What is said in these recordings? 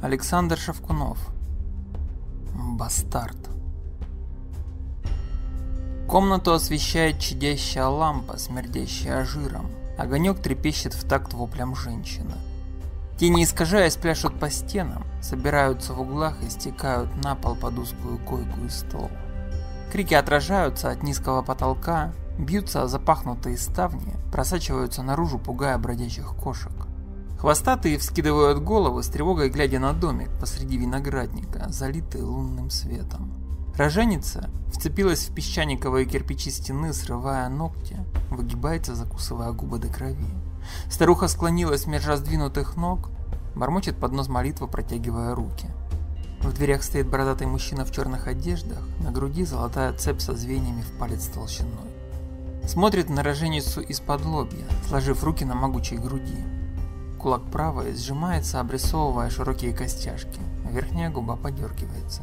Александр Шевкунов. Бастард. Комнату освещает чадящая лампа, смердящая жиром. Огонек трепещет в такт воплям женщины. Тени, искажаясь, пляшут по стенам, собираются в углах и стекают на пол под узкую койку и стол. Крики отражаются от низкого потолка, бьются о запахнутые ставни, просачиваются наружу, пугая бродячих кошек. Хвостатые вскидывают головы с тревогой, глядя на домик посреди виноградника, залитый лунным светом. Роженица вцепилась в песчаниковые кирпичи стены, срывая ногти, выгибается, закусывая губы до крови. Старуха склонилась меж раздвинутых ног, бормочет под нос молитву, протягивая руки. В дверях стоит бородатый мужчина в черных одеждах, на груди золотая цепь со звеньями в палец толщиной. Смотрит на роженицу из-под лобья, сложив руки на могучей груди. Кулак правой сжимается, обрисовывая широкие костяшки, верхняя губа подергивается.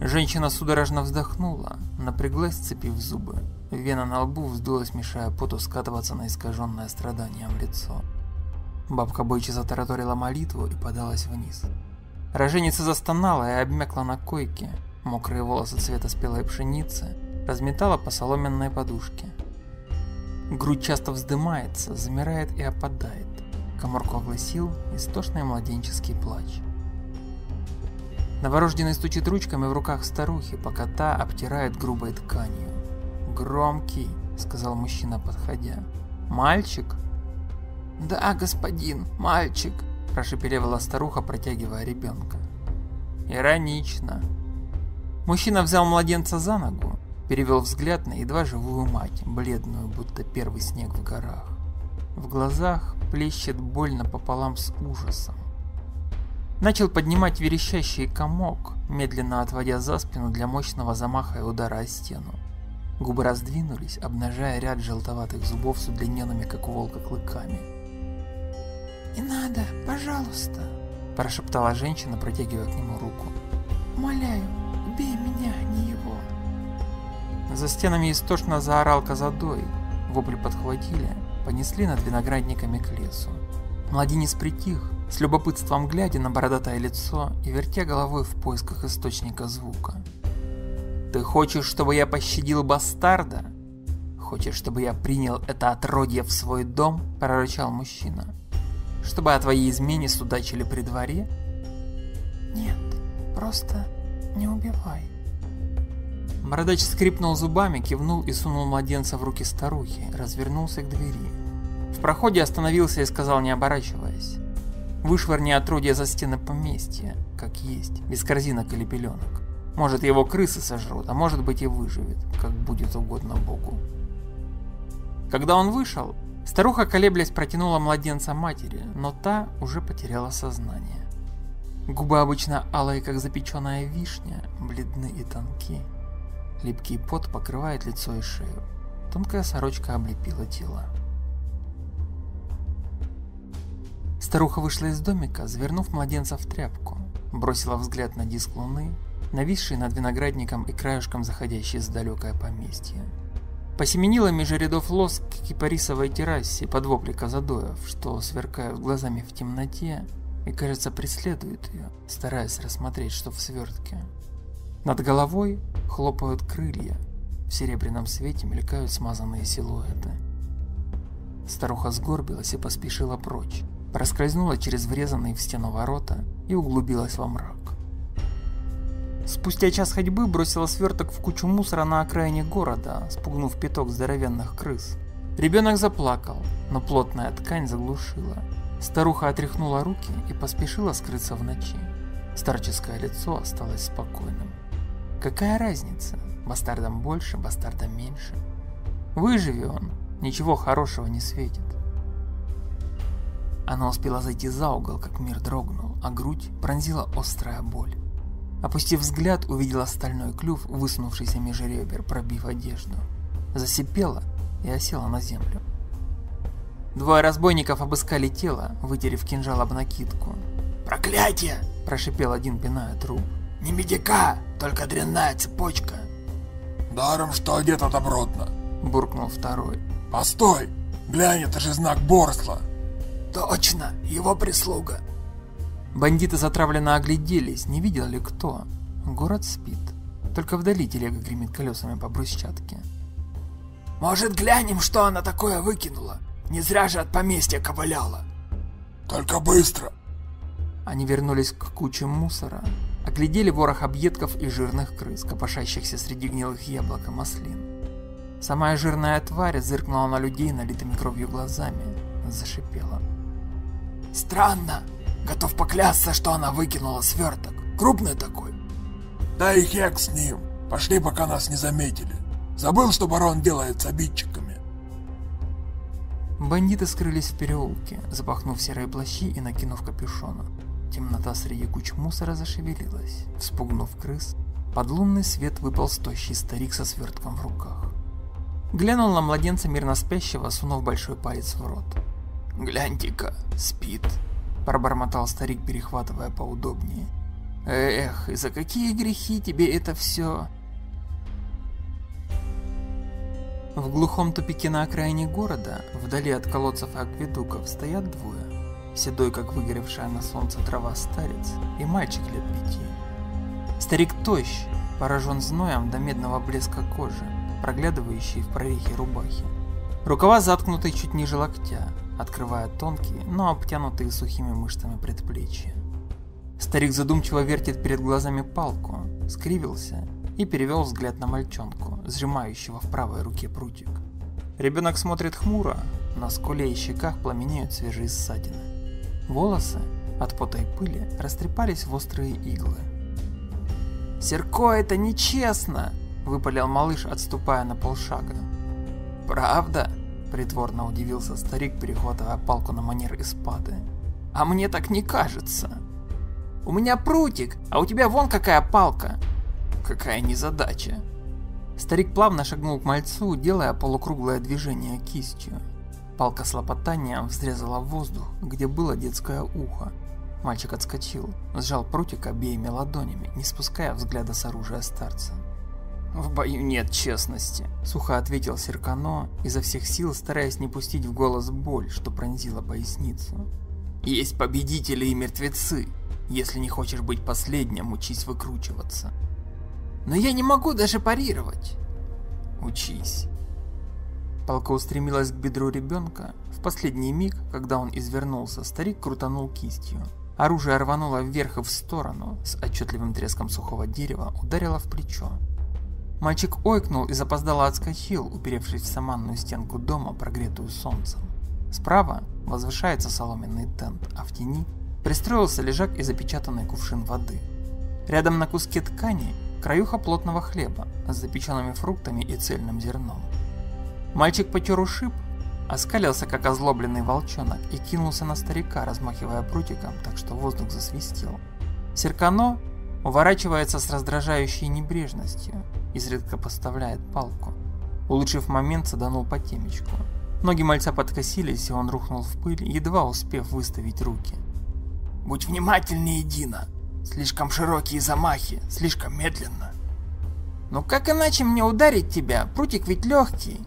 Женщина судорожно вздохнула, напряглась, сцепив зубы. Вена на лбу вздулась, мешая поту скатываться на искаженное страданием лицо. Бабка Бойчи затараторила молитву и подалась вниз. Роженица застонала и обмякла на койке. Мокрые волосы цвета спелой пшеницы разметала по соломенной подушке. Грудь часто вздымается, замирает и опадает. Коморку огласил истошный младенческий плач. Новорожденный стучит ручками в руках старухи, пока та обтирает грубой тканью. «Громкий», — сказал мужчина, подходя. «Мальчик?» «Да, господин, мальчик», — прошепелевала старуха, протягивая ребенка. «Иронично». Мужчина взял младенца за ногу, перевел взгляд на едва живую мать, бледную, будто первый снег в горах. В глазах плещет больно пополам с ужасом. Начал поднимать верещащий комок, медленно отводя за спину для мощного замаха и удара о стену. Губы раздвинулись, обнажая ряд желтоватых зубов с удлиненными, как у волка, клыками. «Не надо, пожалуйста!» – прошептала женщина, протягивая к нему руку. «Умоляю, убей меня, а не его!» За стенами истошно заорал Казадой. Вопли подхватили, понесли над виноградниками к лесу. Младенец притих, с любопытством глядя на бородатое лицо и вертя головой в поисках источника звука. «Ты хочешь, чтобы я пощадил бастарда? Хочешь, чтобы я принял это отродье в свой дом?» – прорычал мужчина. «Чтобы о твоей измене судачили при дворе?» «Нет, просто не убивай». Бородач скрипнул зубами, кивнул и сунул младенца в руки старухи, развернулся к двери. В проходе остановился и сказал, не оборачиваясь. Вышвырни отродье за стены поместья, как есть, без корзинок или пеленок. Может его крысы сожрут, а может быть и выживет, как будет угодно Богу. Когда он вышел, старуха колеблясь протянула младенца матери, но та уже потеряла сознание. Губы обычно алые, как запеченная вишня, бледны и тонки. Липкий пот покрывает лицо и шею. Тонкая сорочка облепила тело. Старуха вышла из домика, завернув младенца в тряпку, бросила взгляд на диск луны, нависший над виноградником и краешком заходящий с далекое поместье. Посеменила между рядов лос к кипарисовой террасе под вопли казадоев, что сверкают глазами в темноте и, кажется, преследуют ее, стараясь рассмотреть, что в свертке. Над головой хлопают крылья, в серебряном свете мелькают смазанные силуэты. Старуха сгорбилась и поспешила прочь, проскользнула через врезанные в стену ворота и углубилась во мрак. Спустя час ходьбы бросила сверток в кучу мусора на окраине города, спугнув пяток здоровенных крыс. Ребенок заплакал, но плотная ткань заглушила. Старуха отряхнула руки и поспешила скрыться в ночи. Старческое лицо осталось спокойным. Какая разница? Бастардам больше, бастардам меньше. Выживи он, ничего хорошего не светит. Она успела зайти за угол, как мир дрогнул, а грудь пронзила острая боль. Опустив взгляд, увидела стальной клюв, высунувшийся меж ребер, пробив одежду. Засипела и осела на землю. Двое разбойников обыскали тело, вытерев кинжал об накидку. «Проклятие!» – прошипел один, пиная труп. «Не медика, только дрянная цепочка!» «Даром, что одето добротно!» – буркнул второй. «Постой! Глянь, это же знак Борсла!» Точно, его прислуга. Бандиты затравленно огляделись, не видел ли кто. Город спит. Только вдали телега гремит колесами по брусчатке. Может, глянем, что она такое выкинула? Не зря же от поместья ковыляла. Только быстро. Они вернулись к куче мусора, оглядели ворох объедков и жирных крыс, копошащихся среди гнилых яблок и маслин. Самая жирная тварь зыркнула на людей налитыми кровью глазами, зашипела. Странно. Готов поклясться, что она выкинула сверток. Крупный такой. Да и хек с ним. Пошли, пока нас не заметили. Забыл, что барон делает с обидчиками. Бандиты скрылись в переулке, запахнув серые плащи и накинув капюшона. Темнота среди куч мусора зашевелилась. Вспугнув крыс, под лунный свет выпал стощий старик со свертком в руках. Глянул на младенца мирно спящего, сунув большой палец в рот. «Гляньте-ка, спит», – пробормотал старик, перехватывая поудобнее. «Эх, и за какие грехи тебе это все?» В глухом тупике на окраине города, вдали от колодцев и акведуков, стоят двое. Седой, как выгоревшая на солнце трава старец, и мальчик лет пяти. Старик тощ, поражен зноем до медного блеска кожи, проглядывающий в прорехе рубахи. Рукава заткнуты чуть ниже локтя, открывая тонкие, но обтянутые сухими мышцами предплечья. Старик задумчиво вертит перед глазами палку, скривился и перевел взгляд на мальчонку, сжимающего в правой руке прутик. Ребенок смотрит хмуро, на скуле и щеках пламенеют свежие ссадины. Волосы от пота и пыли растрепались в острые иглы. «Серко, это нечестно!» – выпалил малыш, отступая на полшага. «Правда?» – притворно удивился старик, перехватывая палку на манер испады. «А мне так не кажется!» «У меня прутик, а у тебя вон какая палка!» Какая незадача. Старик плавно шагнул к мальцу, делая полукруглое движение кистью. Палка с лопотанием взрезала воздух, где было детское ухо. Мальчик отскочил, сжал прутик обеими ладонями, не спуская взгляда с оружия старца. «В бою нет честности», — сухо ответил Серкано, изо всех сил стараясь не пустить в голос боль, что пронзила поясницу. «Есть победители и мертвецы. Если не хочешь быть последним, учись выкручиваться». Но я не могу даже парировать. Учись. Палка устремилась к бедру ребенка. В последний миг, когда он извернулся, старик крутанул кистью. Оружие рвануло вверх и в сторону, с отчетливым треском сухого дерева ударило в плечо. Мальчик ойкнул и запоздало отскочил, уперевшись в саманную стенку дома, прогретую солнцем. Справа возвышается соломенный тент, а в тени пристроился лежак и запечатанный кувшин воды. Рядом на куске ткани краюха плотного хлеба с запеченными фруктами и цельным зерном. Мальчик потер ушиб, оскалился как озлобленный волчонок и кинулся на старика, размахивая прутиком, так что воздух засвистел. Серкано уворачивается с раздражающей небрежностью, изредка поставляет палку. Улучшив момент, саданул по темечку. Ноги мальца подкосились, и он рухнул в пыль, едва успев выставить руки. «Будь внимательнее, Дина!» Слишком широкие замахи, слишком медленно. Но как иначе мне ударить тебя? Прутик ведь легкий.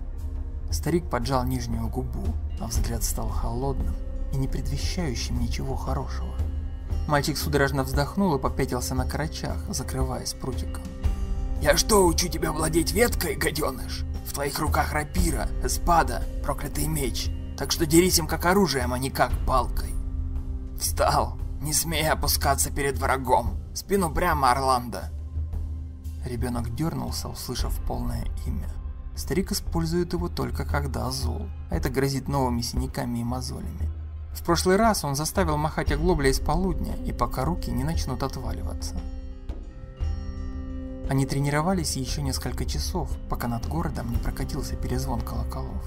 Старик поджал нижнюю губу, а взгляд стал холодным и не предвещающим ничего хорошего. Мальчик судорожно вздохнул и попятился на карачах, закрываясь прутиком. «Я что, учу тебя владеть веткой, гаденыш? В твоих руках рапира, эспада, проклятый меч, так что дерись им как оружием, а не как палкой». «Встал!» Не смей опускаться перед врагом. Спину прямо, Орландо. Ребенок дернулся, услышав полное имя. Старик использует его только когда зол, а это грозит новыми синяками и мозолями. В прошлый раз он заставил махать оглоблей с полудня, и пока руки не начнут отваливаться. Они тренировались еще несколько часов, пока над городом не прокатился перезвон колоколов.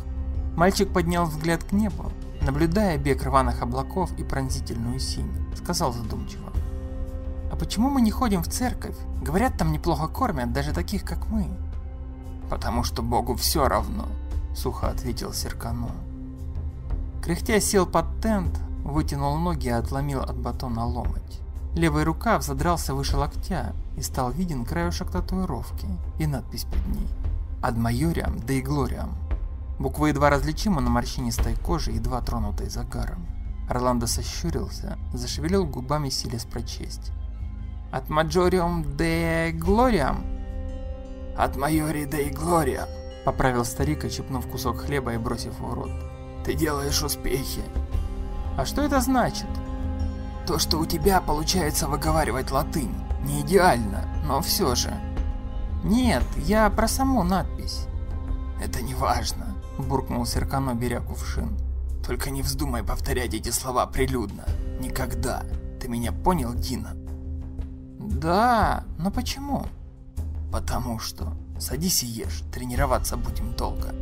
Мальчик поднял взгляд к небу, наблюдая бег рваных облаков и пронзительную синь, сказал задумчиво. «А почему мы не ходим в церковь? Говорят, там неплохо кормят, даже таких, как мы». «Потому что Богу все равно», — сухо ответил Серкано. Кряхтя сел под тент, вытянул ноги и отломил от батона ломоть. Левый рукав задрался выше локтя, и стал виден краешек татуировки и надпись под ней. «Ад майориам да и глориам». Буквы едва различимы на морщинистой коже, едва тронутой загаром. Орландо сощурился, зашевелил губами, силясь прочесть. «От Маджориум де Глориам?» «От Майори де Глория», — поправил старик, очепнув кусок хлеба и бросив в рот. «Ты делаешь успехи». «А что это значит?» «То, что у тебя получается выговаривать латынь. Не идеально, но все же». «Нет, я про саму надпись». «Это не важно», — буркнул Серкано, беря кувшин. «Только не вздумай повторять эти слова прилюдно. Никогда. Ты меня понял, Дина?» «Да, но почему?» «Потому что. Садись и ешь, тренироваться будем долго».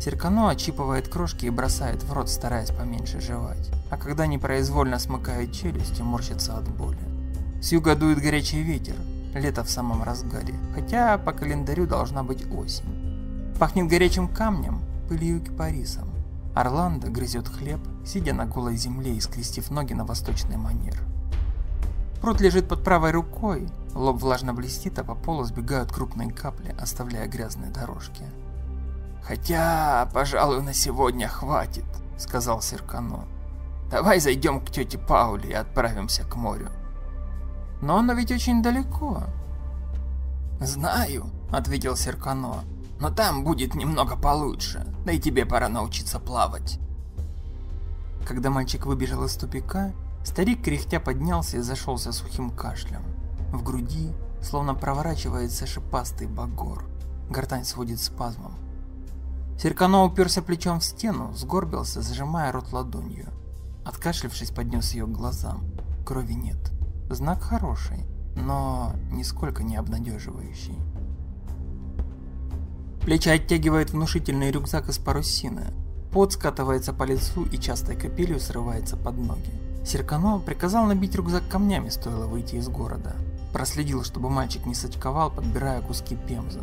Серкано отчипывает крошки и бросает в рот, стараясь поменьше жевать. А когда непроизвольно смыкает челюсть, морщится от боли. С юга дует горячий ветер, лето в самом разгаре, хотя по календарю должна быть осень. Пахнет горячим камнем, пылью и кипарисом. Орландо грызет хлеб, сидя на голой земле и скрестив ноги на восточный манер. Пруд лежит под правой рукой, лоб влажно блестит, а по полу сбегают крупные капли, оставляя грязные дорожки. «Хотя, пожалуй, на сегодня хватит», — сказал Серкано. «Давай зайдем к тете Пауле и отправимся к морю». «Но оно ведь очень далеко». «Знаю», — ответил Серкано, — «но там будет немного получше, да и тебе пора научиться плавать». Когда мальчик выбежал из тупика, старик кряхтя поднялся и зашелся сухим кашлем. В груди словно проворачивается шипастый багор. Гортань сводит спазмом. Серкано уперся плечом в стену, сгорбился, зажимая рот ладонью. Откашлившись, поднес ее к глазам. Крови нет. Знак хороший, но нисколько не обнадеживающий. Плечи оттягивает внушительный рюкзак из парусины. Пот скатывается по лицу и частой капелью срывается под ноги. Серкано приказал набить рюкзак камнями, стоило выйти из города. Проследил, чтобы мальчик не сочковал, подбирая куски пемза.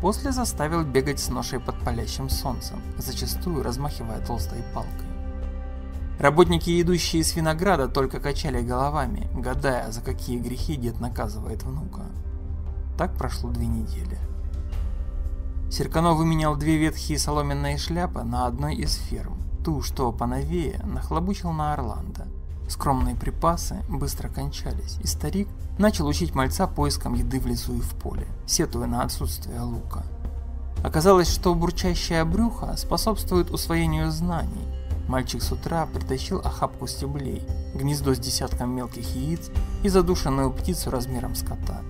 После заставил бегать с ношей под палящим солнцем, зачастую размахивая толстой палкой. Работники, идущие с винограда, только качали головами, гадая, за какие грехи дед наказывает внука. Так прошло две недели. Серкано выменял две ветхие соломенные шляпы на одной из ферм, ту, что поновее, нахлобучил на Орландо. Скромные припасы быстро кончались, и старик начал учить мальца поиском еды в лесу и в поле, сетуя на отсутствие лука. Оказалось, что бурчащее брюхо способствует усвоению знаний. Мальчик с утра притащил охапку стеблей, гнездо с десятком мелких яиц и задушенную птицу размером с кота.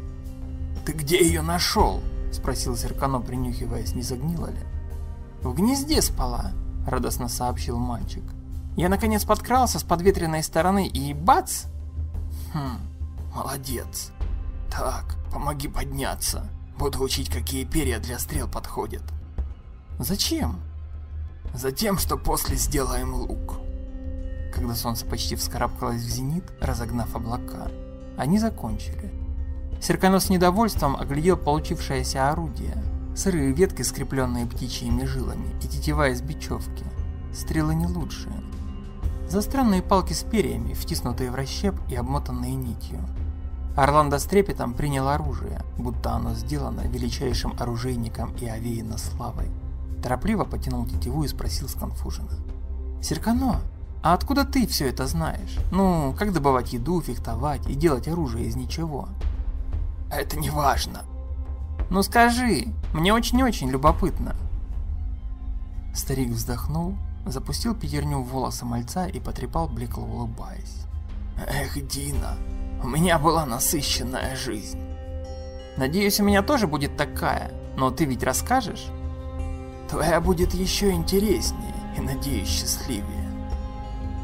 «Ты где ее нашел?» – спросил Зеркано, принюхиваясь, не загнило ли. «В гнезде спала», – радостно сообщил мальчик. «Я наконец подкрался с подветренной стороны и бац!» «Хм, молодец. Так, помоги подняться. Буду учить, какие перья для стрел подходят». «Зачем?» Затем, что после сделаем лук. Когда солнце почти вскарабкалось в зенит, разогнав облака, они закончили. Серкано с недовольством оглядел получившееся орудие. Сырые ветки, скрепленные птичьими жилами, и тетива из бечевки. Стрелы не лучшие. Заостренные палки с перьями, втиснутые в расщеп и обмотанные нитью. Орландо с трепетом принял оружие, будто оно сделано величайшим оружейником и овеяно славой. Торопливо потянул тетиву и спросил сконфуженно. «Серкано, а откуда ты все это знаешь? Ну, как добывать еду, фехтовать и делать оружие из ничего?» «Это не важно». «Ну скажи, мне очень-очень любопытно». Старик вздохнул, запустил пятерню в волосы мальца и потрепал блекло улыбаясь. «Эх, Дина, у меня была насыщенная жизнь». «Надеюсь, у меня тоже будет такая, но ты ведь расскажешь?» Твоя будет еще интереснее и, надеюсь, счастливее.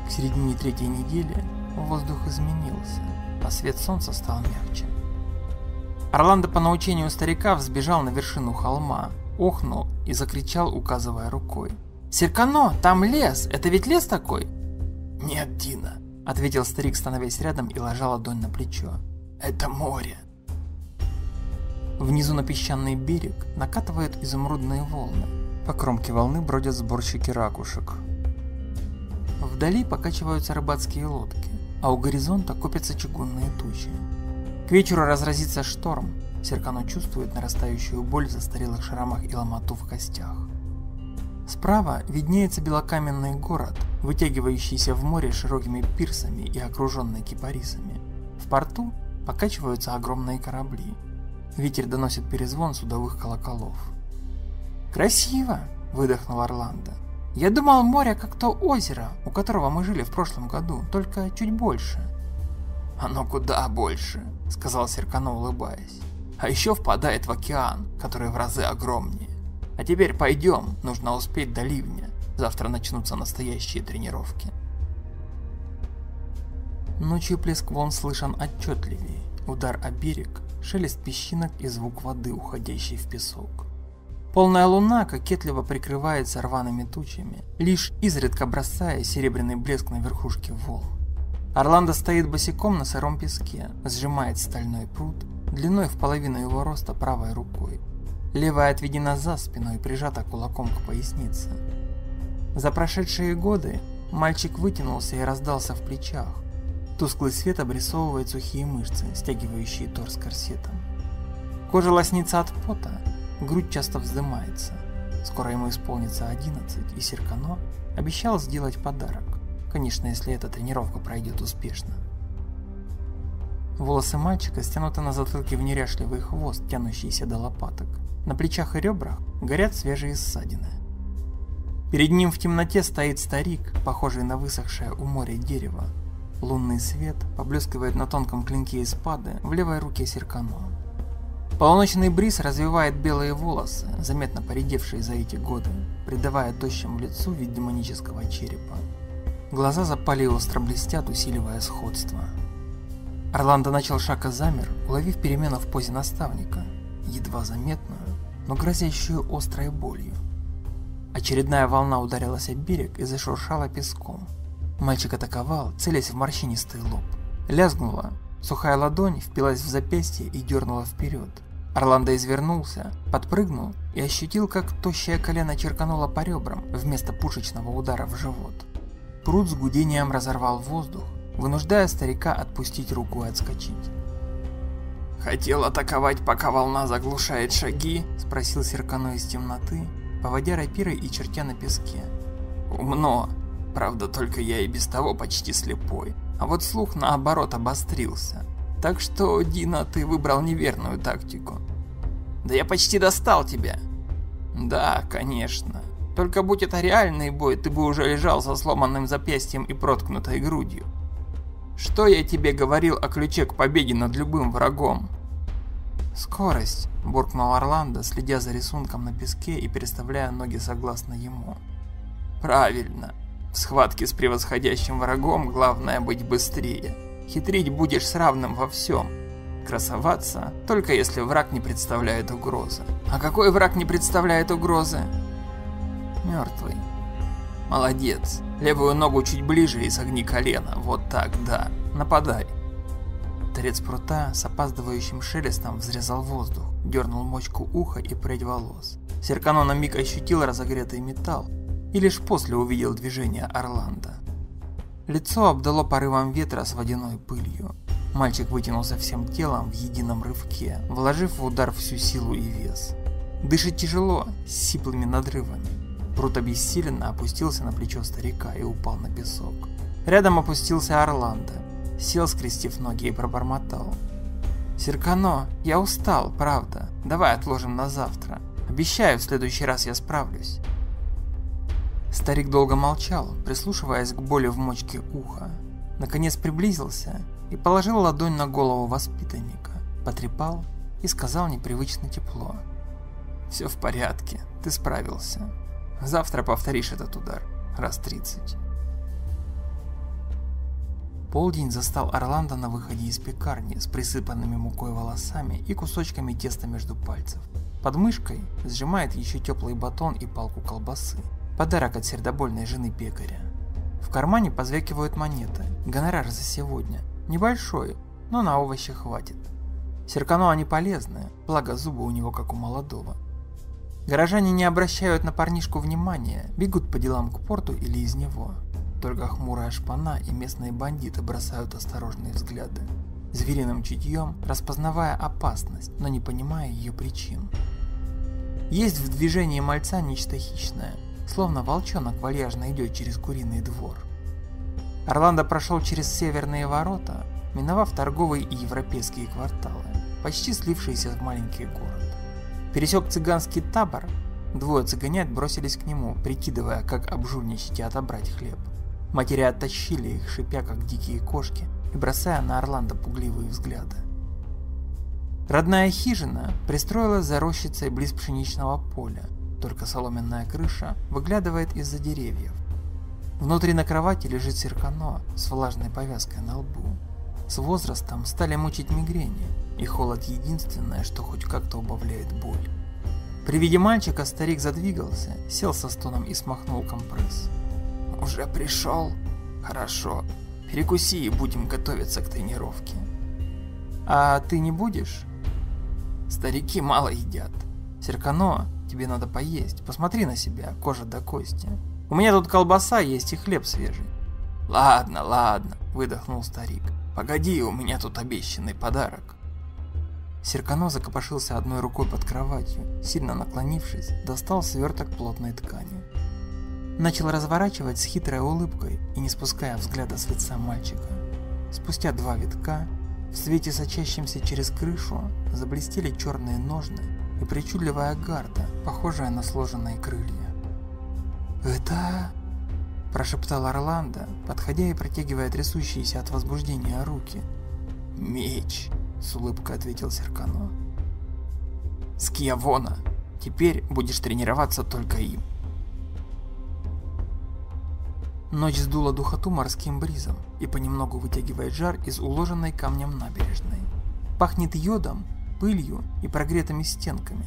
К середине третьей недели воздух изменился, а свет солнца стал мягче. Орландо по научению старика взбежал на вершину холма, охнул и закричал, указывая рукой. «Серкано, там лес! Это ведь лес такой?» «Нет, Дина», — ответил старик, становясь рядом и ложа ладонь на плечо. «Это море». Внизу на песчаный берег накатывают изумрудные волны, по кромке волны бродят сборщики ракушек. Вдали покачиваются рыбацкие лодки, а у горизонта копятся чугунные тучи. К вечеру разразится шторм. Серкано чувствует нарастающую боль в застарелых шрамах и ломоту в костях. Справа виднеется белокаменный город, вытягивающийся в море широкими пирсами и окруженный кипарисами. В порту покачиваются огромные корабли. Ветер доносит перезвон судовых колоколов. «Красиво!» – выдохнул Орландо. «Я думал, море как то озеро, у которого мы жили в прошлом году, только чуть больше». «Оно куда больше», – сказал Серкано, улыбаясь. «А еще впадает в океан, который в разы огромнее. А теперь пойдем, нужно успеть до ливня. Завтра начнутся настоящие тренировки». Ночью плеск волн слышен отчетливее, удар о берег, шелест песчинок и звук воды, уходящей в песок. Полная луна кокетливо прикрывается рваными тучами, лишь изредка бросая серебряный блеск на верхушке волн. Орландо стоит босиком на сыром песке, сжимает стальной пруд, длиной в половину его роста правой рукой. Левая отведена за спину и прижата кулаком к пояснице. За прошедшие годы мальчик вытянулся и раздался в плечах, Тусклый свет обрисовывает сухие мышцы, стягивающие торс корсетом. Кожа лоснится от пота, грудь часто вздымается. Скоро ему исполнится 11, и Серкано обещал сделать подарок. Конечно, если эта тренировка пройдет успешно. Волосы мальчика стянуты на затылке в неряшливый хвост, тянущийся до лопаток. На плечах и ребрах горят свежие ссадины. Перед ним в темноте стоит старик, похожий на высохшее у моря дерево, Лунный свет поблескивает на тонком клинке испады в левой руке Серкано. Полуночный бриз развивает белые волосы, заметно поредевшие за эти годы, придавая тощему лицу вид демонического черепа. Глаза запали остро блестят, усиливая сходство. Орландо начал шаг и замер, уловив перемену в позе наставника, едва заметную, но грозящую острой болью. Очередная волна ударилась о берег и зашуршала песком. Мальчик атаковал, целясь в морщинистый лоб. Лязгнула. Сухая ладонь впилась в запястье и дернула вперед. Орландо извернулся, подпрыгнул и ощутил, как тощее колено черкануло по ребрам вместо пушечного удара в живот. Пруд с гудением разорвал воздух, вынуждая старика отпустить руку и отскочить. «Хотел атаковать, пока волна заглушает шаги?» – спросил Серкано из темноты, поводя рапирой и чертя на песке. «Умно. Правда, только я и без того почти слепой. А вот слух наоборот обострился. Так что, Дина, ты выбрал неверную тактику. Да я почти достал тебя. Да, конечно. Только будь это реальный бой, ты бы уже лежал со сломанным запястьем и проткнутой грудью. Что я тебе говорил о ключе к победе над любым врагом? Скорость, буркнул Орландо, следя за рисунком на песке и переставляя ноги согласно ему. Правильно. В схватке с превосходящим врагом главное быть быстрее. Хитрить будешь с равным во всем. Красоваться, только если враг не представляет угрозы. А какой враг не представляет угрозы? Мертвый. Молодец. Левую ногу чуть ближе и согни колено. Вот так, да. Нападай. Торец прута с опаздывающим шелестом взрезал воздух, дернул мочку уха и прядь волос. Серкано на миг ощутил разогретый металл, и лишь после увидел движение Орландо. Лицо обдало порывом ветра с водяной пылью. Мальчик вытянулся всем телом в едином рывке, вложив в удар всю силу и вес. Дышит тяжело, с сиплыми надрывами. Прут обессиленно опустился на плечо старика и упал на песок. Рядом опустился Орландо, сел, скрестив ноги и пробормотал. «Серкано, я устал, правда. Давай отложим на завтра. Обещаю, в следующий раз я справлюсь». Старик долго молчал, прислушиваясь к боли в мочке уха. Наконец приблизился и положил ладонь на голову воспитанника, потрепал и сказал непривычно тепло. «Все в порядке, ты справился. Завтра повторишь этот удар, раз тридцать». Полдень застал Орландо на выходе из пекарни с присыпанными мукой волосами и кусочками теста между пальцев. Под мышкой сжимает еще теплый батон и палку колбасы. Подарок от сердобольной жены пекаря. В кармане позвякивают монеты. Гонорар за сегодня. Небольшой, но на овощи хватит. Серкано они полезные, благо зубы у него как у молодого. Горожане не обращают на парнишку внимания, бегут по делам к порту или из него. Только хмурая шпана и местные бандиты бросают осторожные взгляды, звериным чутьем распознавая опасность, но не понимая ее причин. Есть в движении мальца нечто хищное, словно волчонок вальяжно идет через куриный двор. Орландо прошел через северные ворота, миновав торговые и европейские кварталы, почти слившиеся в маленький город. Пересек цыганский табор, двое цыганят бросились к нему, прикидывая, как обжульничать и отобрать хлеб. Матери оттащили их, шипя как дикие кошки, и бросая на Орландо пугливые взгляды. Родная хижина пристроилась за рощицей близ пшеничного поля, только соломенная крыша выглядывает из-за деревьев. Внутри на кровати лежит Серкано с влажной повязкой на лбу. С возрастом стали мучить мигрени, и холод единственное, что хоть как-то убавляет боль. При виде мальчика старик задвигался, сел со стоном и смахнул компресс. «Уже пришел? Хорошо. Перекуси и будем готовиться к тренировке». «А ты не будешь?» Старики мало едят. Серкано, тебе надо поесть. Посмотри на себя, кожа до кости. У меня тут колбаса есть и хлеб свежий. Ладно, ладно, выдохнул старик. Погоди, у меня тут обещанный подарок. Серкано закопошился одной рукой под кроватью, сильно наклонившись, достал сверток плотной ткани. Начал разворачивать с хитрой улыбкой и не спуская взгляда с лица мальчика. Спустя два витка в свете, сочащемся через крышу, заблестели черные ножны и причудливая гарда, похожая на сложенные крылья. «Это...» – прошептал Орландо, подходя и протягивая трясущиеся от возбуждения руки. «Меч!» – с улыбкой ответил Серкано. «Скиавона! Теперь будешь тренироваться только им!» Ночь сдула духоту морским бризом и понемногу вытягивает жар из уложенной камнем набережной. Пахнет йодом, пылью и прогретыми стенками.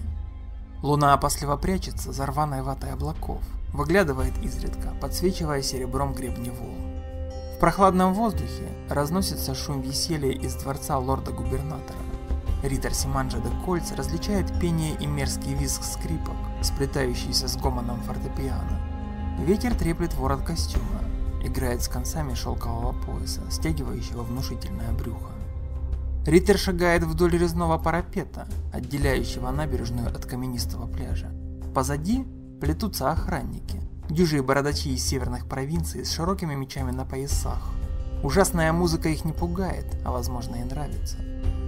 Луна опасливо прячется за рваной ватой облаков, выглядывает изредка, подсвечивая серебром гребни волн. В прохладном воздухе разносится шум веселья из дворца лорда-губернатора. Ритор Симанджа де Кольц различает пение и мерзкий визг скрипок, сплетающийся с гомоном фортепиано. Ветер треплет ворот костюма, играет с концами шелкового пояса, стягивающего внушительное брюхо. Риттер шагает вдоль резного парапета, отделяющего набережную от каменистого пляжа. Позади плетутся охранники, дюжие бородачи из северных провинций с широкими мечами на поясах. Ужасная музыка их не пугает, а возможно и нравится.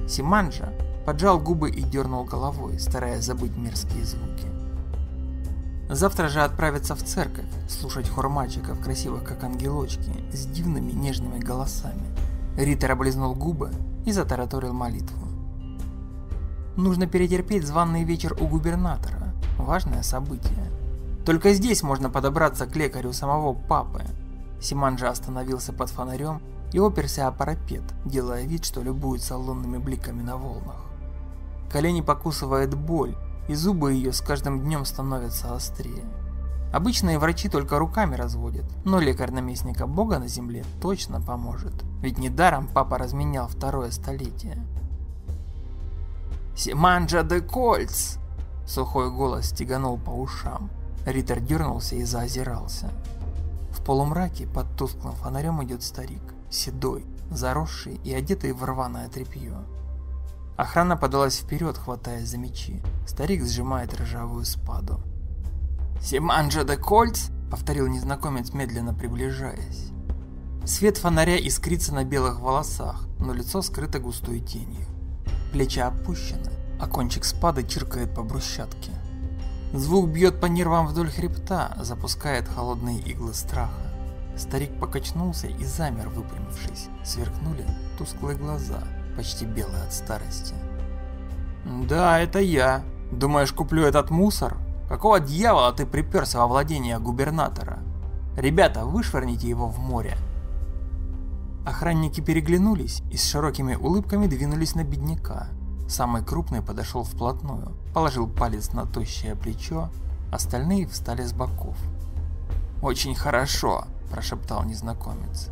Симанджа поджал губы и дернул головой, стараясь забыть мерзкие звуки. Завтра же отправиться в церковь, слушать хор мальчиков, красивых как ангелочки, с дивными нежными голосами. Риттер облизнул губы и затараторил молитву. Нужно перетерпеть званный вечер у губернатора. Важное событие. Только здесь можно подобраться к лекарю самого папы. Симанджа остановился под фонарем и оперся о парапет, делая вид, что любуется лунными бликами на волнах. Колени покусывает боль, и зубы ее с каждым днем становятся острее. Обычные врачи только руками разводят, но лекарь наместника бога на земле точно поможет. Ведь недаром папа разменял второе столетие. «Симанджа де Кольц!» Сухой голос стеганул по ушам. Риттер дернулся и заозирался. В полумраке под тусклым фонарем идет старик, седой, заросший и одетый в рваное тряпье. Охрана подалась вперед, хватаясь за мечи. Старик сжимает ржавую спаду. «Симанджа де Кольц?» — повторил незнакомец, медленно приближаясь. Свет фонаря искрится на белых волосах, но лицо скрыто густой тенью. Плечи опущены, а кончик спады чиркает по брусчатке. Звук бьет по нервам вдоль хребта, запускает холодные иглы страха. Старик покачнулся и замер, выпрямившись. Сверкнули тусклые глаза — почти белый от старости. «Да, это я. Думаешь, куплю этот мусор? Какого дьявола ты приперся во владение губернатора? Ребята, вышвырните его в море!» Охранники переглянулись и с широкими улыбками двинулись на бедняка. Самый крупный подошел вплотную, положил палец на тощее плечо, остальные встали с боков. «Очень хорошо», – прошептал незнакомец.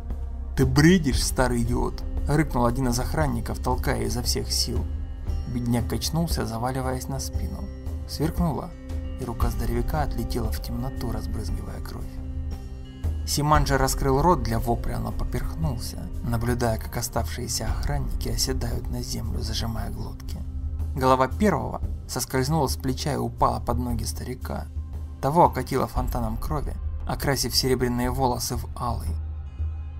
«Ты бредишь, старый идиот!» Рыкнул один из охранников, толкая изо всех сил. Бедняк качнулся, заваливаясь на спину. Сверкнула, и рука здоровяка отлетела в темноту, разбрызгивая кровь. Симанджи раскрыл рот для вопля, но поперхнулся, наблюдая, как оставшиеся охранники оседают на землю, зажимая глотки. Голова первого соскользнула с плеча и упала под ноги старика. Того окатило фонтаном крови, окрасив серебряные волосы в алый.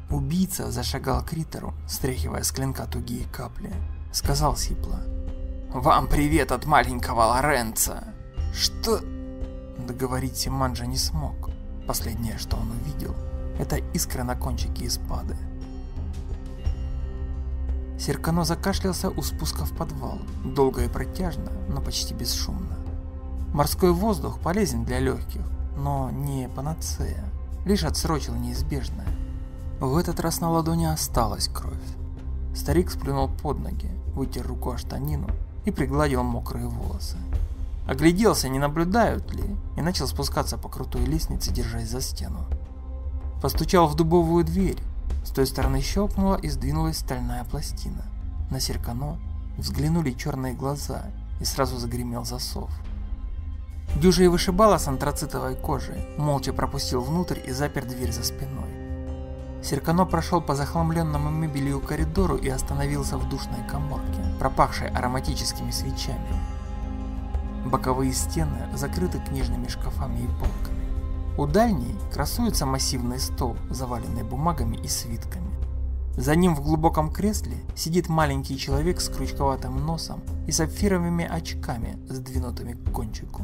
Убийца зашагал к Ритеру, стряхивая с клинка тугие капли. Сказал сипло. «Вам привет от маленького Лоренца!» «Что?» Договорить Симанджа не смог. Последнее, что он увидел, это искра на кончике испады. Серкано закашлялся у спуска в подвал, долго и протяжно, но почти бесшумно. Морской воздух полезен для легких, но не панацея, лишь отсрочил неизбежное. В этот раз на ладони осталась кровь. Старик сплюнул под ноги, вытер руку о штанину и пригладил мокрые волосы. Огляделся, не наблюдают ли, и начал спускаться по крутой лестнице, держась за стену. Постучал в дубовую дверь, с той стороны щелкнула и сдвинулась стальная пластина. На Серкано взглянули черные глаза, и сразу загремел засов. Дюжий вышибала с антрацитовой кожей, молча пропустил внутрь и запер дверь за спиной. Серкано прошел по захламленному мебелью коридору и остановился в душной коморке, пропахшей ароматическими свечами. Боковые стены закрыты книжными шкафами и полками. У дальней красуется массивный стол, заваленный бумагами и свитками. За ним в глубоком кресле сидит маленький человек с крючковатым носом и сапфировыми очками, сдвинутыми к кончику.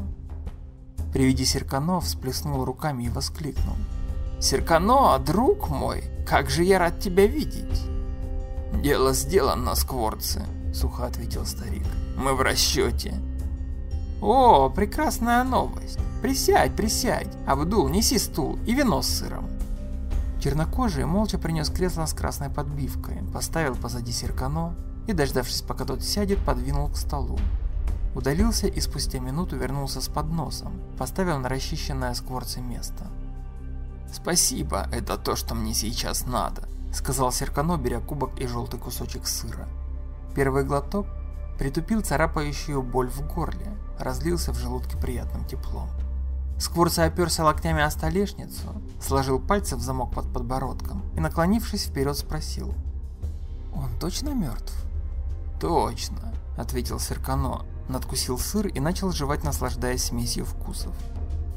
При виде Серкано всплеснул руками и воскликнул. «Серкано, друг мой, как же я рад тебя видеть!» «Дело сделано, Скворцы», — сухо ответил старик. «Мы в расчете». «О, прекрасная новость! Присядь, присядь. Абдул, неси стул и вино с сыром. Чернокожий молча принес кресло с красной подбивкой, поставил позади Серкано и, дождавшись, пока тот сядет, подвинул к столу. Удалился и спустя минуту вернулся с подносом, поставил на расчищенное скворце место. «Спасибо, это то, что мне сейчас надо», — сказал Серкано, беря кубок и желтый кусочек сыра. Первый глоток притупил царапающую боль в горле, разлился в желудке приятным теплом. Скворца оперся локтями о столешницу, сложил пальцы в замок под подбородком и, наклонившись вперед, спросил. «Он точно мертв?» «Точно», — ответил Серкано, надкусил сыр и начал жевать, наслаждаясь смесью вкусов.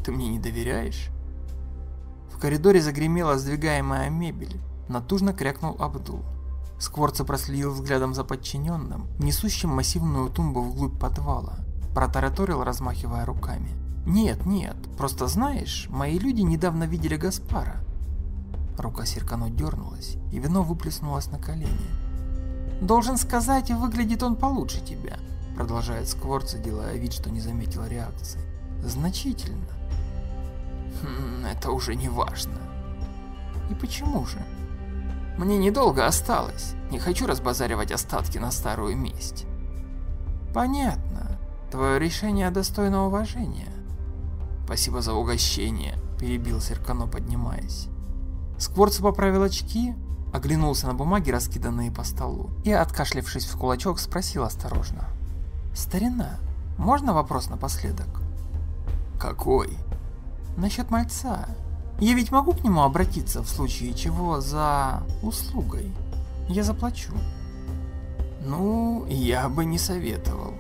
«Ты мне не доверяешь?» В коридоре загремела сдвигаемая мебель, натужно крякнул Абдул. Скворца проследил взглядом за подчиненным, несущим массивную тумбу вглубь подвала, протараторил, размахивая руками. «Нет, нет, просто знаешь, мои люди недавно видели Гаспара». Рука Серкано дернулась, и вино выплеснулось на колени. «Должен сказать, выглядит он получше тебя», продолжает Скворца, делая вид, что не заметил реакции. «Значительно». «Хм, это уже не важно». «И почему же?» «Мне недолго осталось, не хочу разбазаривать остатки на старую месть». «Понятно. Твое решение достойно уважения. «Спасибо за угощение», – перебил Серкано, поднимаясь. Скворц поправил очки, оглянулся на бумаги, раскиданные по столу, и, откашлявшись в кулачок, спросил осторожно. «Старина, можно вопрос напоследок?» «Какой?» «Насчет мальца. Я ведь могу к нему обратиться в случае чего за услугой? Я заплачу». «Ну, я бы не советовал»,